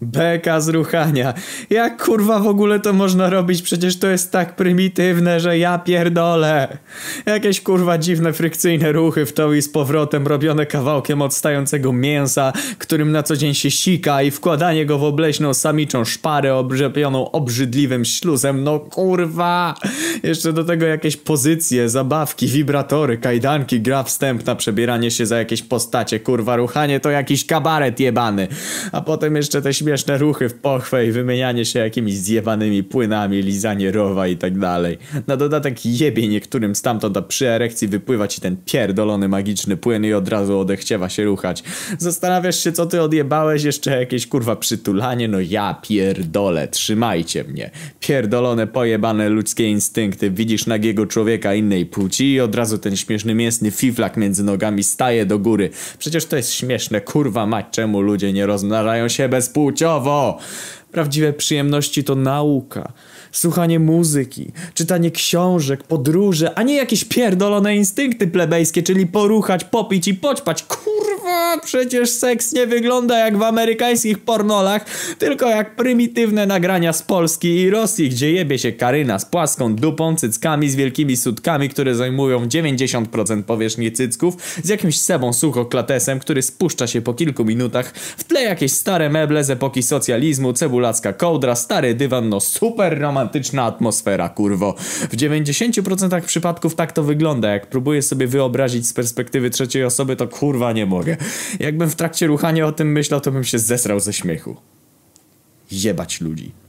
Beka z ruchania. Jak kurwa w ogóle to można robić? Przecież to jest tak prymitywne, że ja pierdolę. Jakieś kurwa dziwne frykcyjne ruchy w to i z powrotem robione kawałkiem odstającego mięsa, którym na co dzień się sika i wkładanie go w obleśną samiczą szparę obrzepioną obrzydliwym śluzem. No kurwa. Jeszcze do tego jakieś pozycje, zabawki, wibratory, kajdanki, gra wstępna, przebieranie się za jakieś postacie. Kurwa ruchanie to jakiś kabaret jebany. A potem jeszcze te śmieszne ruchy w pochwę i wymienianie się jakimiś zjebanymi płynami, lizanie rowa i tak dalej. Na dodatek jebie niektórym stamtąd, a przy erekcji wypływa ci ten pierdolony magiczny płyn i od razu odechciewa się ruchać. Zastanawiasz się co ty odjebałeś, jeszcze jakieś kurwa przytulanie, no ja pierdolę, trzymajcie mnie. Pierdolone pojebane ludzkie instynkty, widzisz nagiego człowieka innej płci i od razu ten śmieszny mięsny fiflak między nogami staje do góry. Przecież to jest śmieszne, kurwa mać, czemu ludzie nie rozmnażają się bezpłciowo? Prawdziwe przyjemności to nauka, słuchanie muzyki, czytanie książek, podróże, a nie jakieś pierdolone instynkty plebejskie, czyli poruchać, popić i poćpać. Kurwa, przecież seks nie wygląda jak w amerykańskich pornolach, tylko jak prymitywne nagrania z Polski i Rosji, gdzie jebie się Karyna z płaską dupą, cyckami, z wielkimi sutkami, które zajmują 90% powierzchni cycków, z jakimś sebą suchoklatesem, który spuszcza się po kilku minutach, w tle jakieś stare meble z epoki socjalizmu, cebulacka kołdra, stary dywan, no super romantyczna atmosfera, kurwo. W 90% przypadków tak to wygląda. Jak próbuję sobie wyobrazić z perspektywy trzeciej osoby, to kurwa nie mogę. Jakbym w trakcie ruchania o tym myślał, to bym się zesrał ze śmiechu. Jebać ludzi.